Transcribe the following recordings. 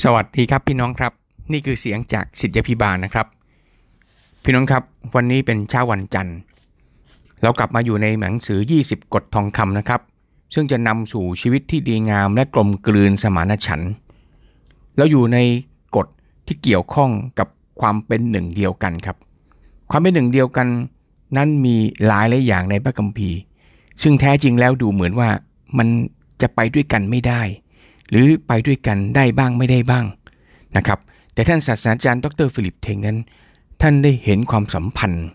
สวัสดีครับพี่น้องครับ นี่คือเสียงจากสิทธิพิบาลนะครับ พี่น้องครับวันนี้เป็นเช้าวันจันทร์ เรากลับมาอยู่ในหนังสือ 20 กฎทองคำนะครับ ซึ่งจะนำสู่ชีวิตที่ดีงามและกลมกลืนสมานฉันท์เราอยู่ในกฎที่เกี่ยวข้องกับความเป็นหนึ่งเดียวกันครับ ความเป็นหนึ่งเดียวกัน นั้นมีหลายหลายอย่างในพระคัมภีร์ ซึ่งแท้จริงแล้วดูเหมือนว่ามันจะไปด้วยกันไม่ได้ หรือไปด้วยกันได้บ้างไม่ได้บ้างนะครับ แต่ท่านศาสตราจารย์ดรฟิลิปเทงนั้น ท่านได้เห็นความสัมพันธ์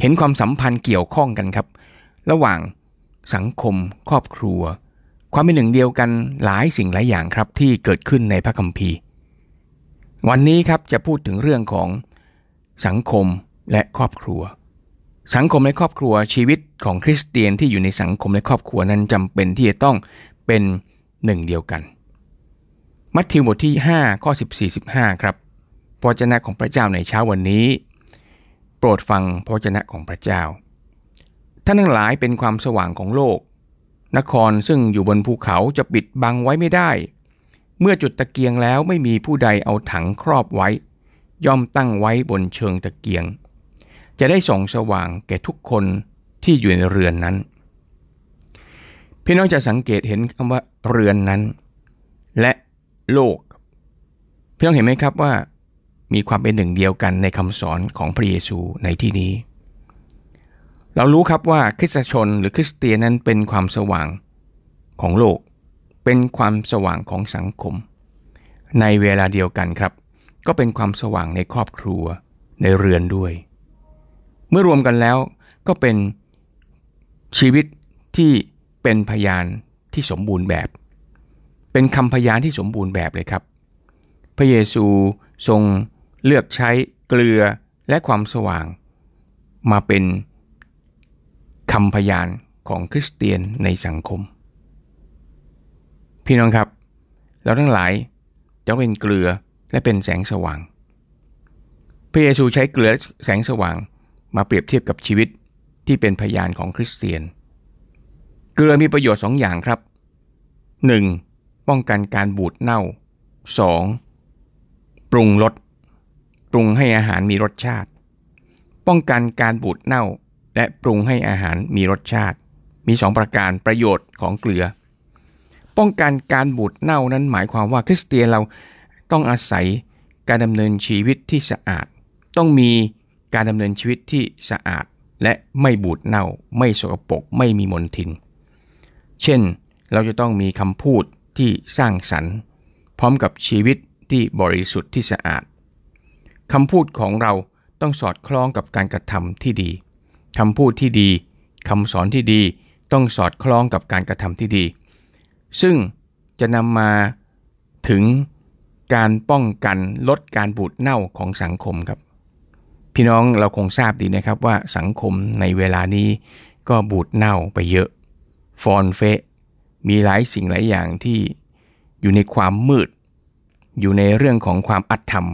เห็นความสัมพันธ์เกี่ยวข้องกันครับ ระหว่างสังคมครอบครัว ความเป็นหนึ่งเดียวกันหลายสิ่งหลายอย่างครับที่เกิดขึ้นในพระคัมภีร์ วันนี้ครับจะพูดถึงเรื่องของสังคมและครอบครัว สังคมและครอบครัวชีวิตของคริสเตียนที่อยู่ในสังคมและครอบครัวนั้นจำเป็นที่จะต้องเป็น หนึ่งเดียวกัน มัทธิวบทที่ 5 ข้อ 14 15 ครับพระวจนะของพระเจ้าในเช้าวันนี้ โปรดฟังพระวจนะของพระเจ้า ท่านทั้งหลายเป็นความสว่างของโลก นครซึ่งอยู่บนภูเขาจะปิดบังไว้ไม่ได้ เมื่อจุดตะเกียงแล้วไม่มีผู้ใดเอาถังครอบไว้ ย่อมตั้งไว้บนเชิงตะเกียง จะได้ส่องสว่างแก่ทุกคนที่อยู่ในเรือนนั้นพี่น้องจะสังเกตเห็นคำว่า เรือนนั้น และโลกพี่น้องเห็นไหมครับว่ามีความเป็นหนึ่งเดียวกันในคำสอนของพระเยซูในที่นี้ เรารู้ครับว่าคริสตชนหรือคริสเตียนนั้นเป็นความสว่างของโลก เป็นความสว่างของสังคม ในเวลาเดียวกันครับ ก็เป็นความสว่างในครอบครัวในเรือนด้วย เมื่อรวมกันแล้วก็เป็นชีวิตที่เป็นพยาน ที่สมบูรณ์แบบ เป็นคำพยานที่สมบูรณ์แบบเลยครับ พระเยซูทรงเลือกใช้เกลือและความสว่าง มาเป็นคำพยานของคริสเตียนในสังคม พี่น้องครับ เราทั้งหลายจะเป็นเกลือและเป็นแสงสว่าง พระเยซูใช้เกลือแสงสว่างมาเปรียบเทียบกับชีวิตที่เป็นพยานของคริสเตียน เกลือมีประโยชน์2ออย่างครับ 1. ป้องกันการบูดเน่า 2. ปรุงรสปรุงให้อาหารมีรสชาติ ป้องกันการบูดเน่า และปรุงให้อาหารมีรสชาติ มี 2 ประการประโยชน์ของเกลือ ป้องกันการบูดเน่านั้นหมายความว่าคริสเตียนเราต้องอาศัยการดำเนินชีวิตที่สะอาด ต้องมีการดำเนินชีวิตที่สะอาดและไม่บูดเน่า ไม่สกปรกไม่มีมลทิน เช่น เราจะต้องมีคำพูดที่สร้างสรรค์ พร้อมกับชีวิตที่บริสุทธิ์ที่สะอาดคำพูดของเราต้องสอดคล้องกับการกระทำที่ดีคำพูดที่ดีคำสอนที่ดีต้องสอดคล้องกับการกระทำที่ดี ซึ่งจะนำมาถึงการป้องกันลดการบูดเน่าของสังคมครับ พี่น้องเราคงทราบดีนะครับว่าสังคมในเวลานี้ก็บูดเน่าไปเยอะ ฟอนเฟะมีหลายสิ่งหลายอย่างที่อยู่ในความมืด อยู่ในเรื่องของความอัตธรรม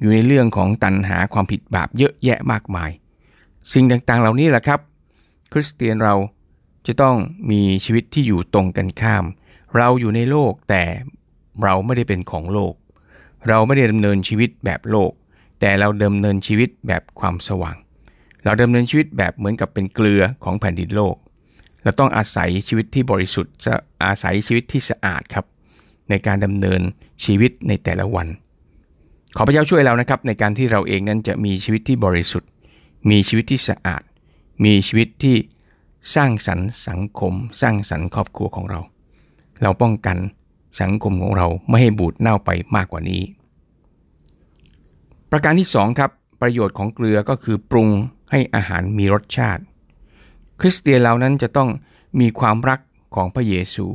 อยู่ในเรื่องของตัณหาความผิดบาปเยอะแยะมากมาย สิ่งต่างๆเหล่านี้แหละครับ คริสเตียนเราจะต้องมีชีวิตที่อยู่ตรงกันข้าม เราอยู่ในโลกแต่เราไม่ได้เป็นของโลก เราไม่ได้ดำเนินชีวิตแบบโลก แต่เราดำเนินชีวิตแบบความสว่าง เราดำเนินชีวิตแบบเหมือนกับเป็นเกลือของแผ่นดินโลก เราต้องอาศัยชีวิตที่บริสุทธิ์จะอาศัยชีวิตที่สะอาดครับ ในการดำเนินชีวิตในแต่ละวัน ขอพระเจ้าช่วยเรานะครับ ในการที่เราเองนั้นจะมีชีวิตที่บริสุทธิ์ มีชีวิตที่สะอาด มีชีวิตที่สร้างสรรค์สังคม สร้างสรรค์ครอบครัวของเรา เราป้องกันสังคมของเราไม่ให้บูดเน่าไปมากกว่านี้ ประการที่2ครับประโยชน์ของเกลือก็คือปรุงให้อาหารมีรสชาติ คริสเตียนเรานั้นจะต้องมีความรักของพระเยซู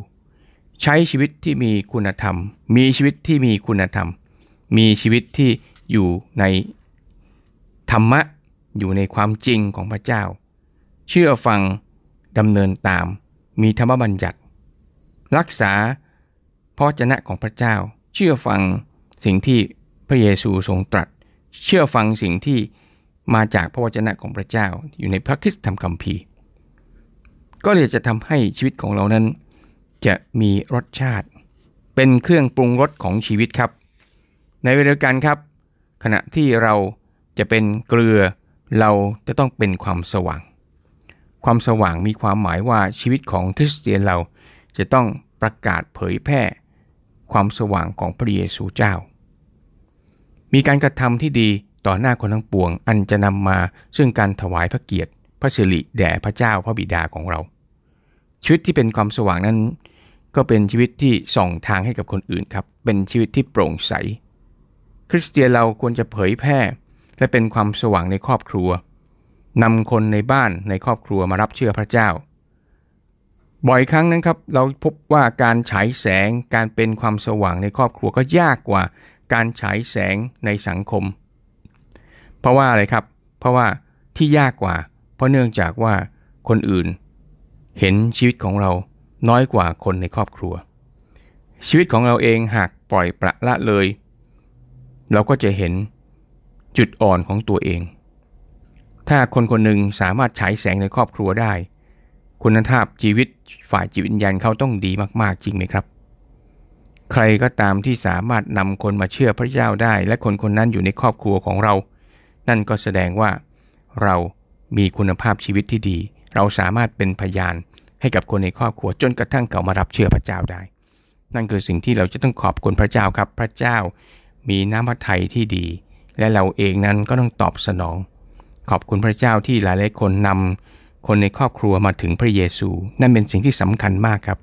ใช้ชีวิตที่มีคุณธรรม มีชีวิตที่มีคุณธรรม มีชีวิตที่อยู่ในธรรมะอยู่ในความจริงของพระเจ้า เชื่อฟังดำเนินตาม มีธรรมบัญญัติ รักษาพระวจนะของพระเจ้า เชื่อฟังสิ่งที่พระเยซูทรงตรัส เชื่อฟังสิ่งที่มาจากพระวจนะของพระเจ้า อยู่ในพระคริสตธรรมคัมภีร์ ก็เลยจะทำให้ชีวิตของเรานั้น จะมีรสชาติ เป็นเครื่องปรุงรสของชีวิตครับ ในเวลาเดียวกันครับ ขณะที่เราจะเป็นเกลือ เราจะต้องเป็นความสว่าง ความสว่างมีความหมายว่าชีวิตของคริสเตียนเราจะต้องประกาศเผยแพร่ ความสว่างของพระเยซูเจ้า มีการกระทำที่ดีต่อหน้าคนทั้งปวง อันจะนำมาซึ่งการถวายพระเกียรติ พระสิริแด่พระเจ้าพระบิดาของเรา ชีวิตที่เป็นความสว่างนั้น ก็เป็นชีวิตที่ส่องทางให้กับคนอื่นครับ เป็นชีวิตที่โปร่งใส คริสเตียนเราควรจะเผยแพร่ และเป็นความสว่างในครอบครัวนำคนในบ้านในครอบครัวมารับเชื่อพระเจ้า บ่อยครั้งนั้นครับเราพบว่าการฉายแสงการเป็นความสว่างในครอบครัวก็ยากกว่าการฉายแสงในสังคม เพราะว่าอะไรครับ เพราะว่าที่ยากกว่า เพราะเนื่องจากว่าคนอื่นเห็นชีวิตของเราน้อยกว่าคนในครอบครัว ชีวิตของเราเองหากปล่อยประละเลย เราก็จะเห็นจุดอ่อนของตัวเอง ถ้าคนคนหนึ่งสามารถฉายแสงในครอบครัวได้ คุณภาพชีวิตฝ่ายจิตวิญญาณเขาต้องดีมากๆจริงไหมครับ ใครก็ตามที่สามารถนำคนมาเชื่อพระเจ้าได้ และคนคนนั้นอยู่ในครอบครัวของเรา นั่นก็แสดงว่าเรา มีคุณภาพชีวิตที่ดี เราสามารถเป็นพยานให้กับคนในครอบครัวจนกระทั่งเขามารับเชื่อพระเจ้าได้ นั่นคือสิ่งที่เราจะต้องขอบคุณพระเจ้าครับ พระเจ้ามีน้ำพระทัยที่ดี และเราเองนั้นก็ต้องตอบสนอง ขอบคุณพระเจ้าที่หลายๆคนนำคนในครอบครัวมาถึงพระเยซู นั่นเป็นสิ่งที่สำคัญมากครับ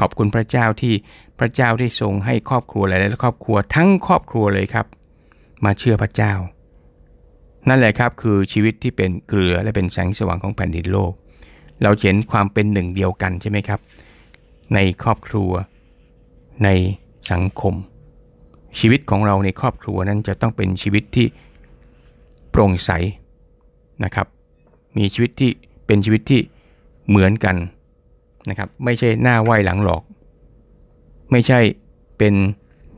ขอบคุณพระเจ้าที่พระเจ้าได้ทรงให้ครอบครัวหลายๆครอบครัวทั้งครอบครัวเลยครับ มาเชื่อพระเจ้า นั่นแหละครับคือชีวิตที่เป็นเกลือและเป็นแสงสว่างของแผ่นดินโลก เราเห็นความเป็นหนึ่งเดียวกันใช่ไหมครับ ในครอบครัว ในสังคม ชีวิตของเราในครอบครัวนั้นจะต้องเป็นชีวิตที่โปร่งใสนะครับ มีชีวิตที่เป็นชีวิตที่เหมือนกันนะครับ ไม่ใช่หน้าไหวหลังหลอก ไม่ใช่เป็น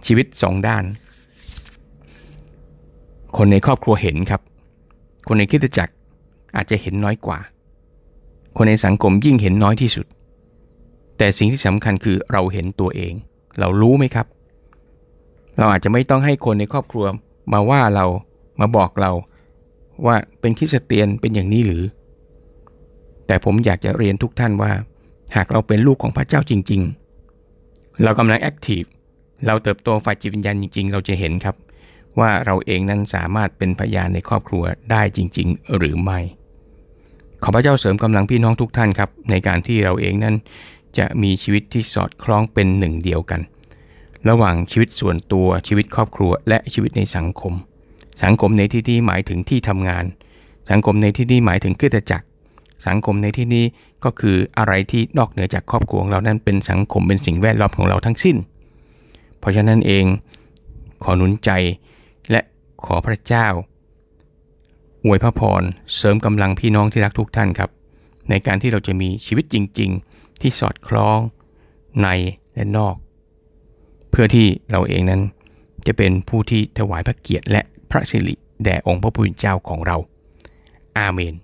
ชีวิตสองด้าน คนในครอบครัวเห็นครับ คนในคิดจักรอาจจะเห็นน้อยกว่า คนในสังคมยิ่งเห็นน้อยที่สุด แต่สิ่งที่สำคัญคือเราเห็นตัวเอง เรารู้ไหมครับ เราอาจจะไม่ต้องให้คนในครอบครัวมาว่าเรามาบอกเราว่าเป็นคริสเตียนเป็นอย่างนี้หรือ แต่ผมอยากจะเรียนทุกท่านว่า หากเราเป็นลูกของพระเจ้าจริง ๆ เรากำลังแอคทีฟเราเติบโตฝ่ายจิตวิญญาณจริง ๆ เราจะเห็นครับ ว่าเราเองนั้นสามารถเป็นพยานในครอบครัวได้จริง ๆ หรือไม่ ขอพระเจ้าเสริมกำลังพี่น้องทุกท่านครับ ในการที่เราเองนั้น จะมีชีวิตที่สอดคล้องเป็นหนึ่งเดียวกัน ระหว่างชีวิตส่วนตัวชีวิตครอบครัว และชีวิตในสังคม สังคมในที่นี้หมายถึงที่ทำงาน สังคมในที่นี้หมายถึงคริสตจักร สังคมในที่นี้ก็คืออะไรที่นอกเหนือจากครอบครัวของเรานั้นเป็นสังคมเป็นสิ่งแวดล้อมของเราทั้งสิ้น เพราะฉะนั้นเองขอหนุนใจ ขอพระเจ้า อวยพระพรเสริมกำลังพี่น้องที่รักทุกท่านครับ ในการที่เราจะมีชีวิตจริง ๆ ที่สอดคล้อง ในและนอก เพื่อที่เราเองนั้นจะเป็นผู้ที่ถวายพระเกียรติและพระสิริแด่องค์พระผู้เป็นเจ้าของเรา อาเมน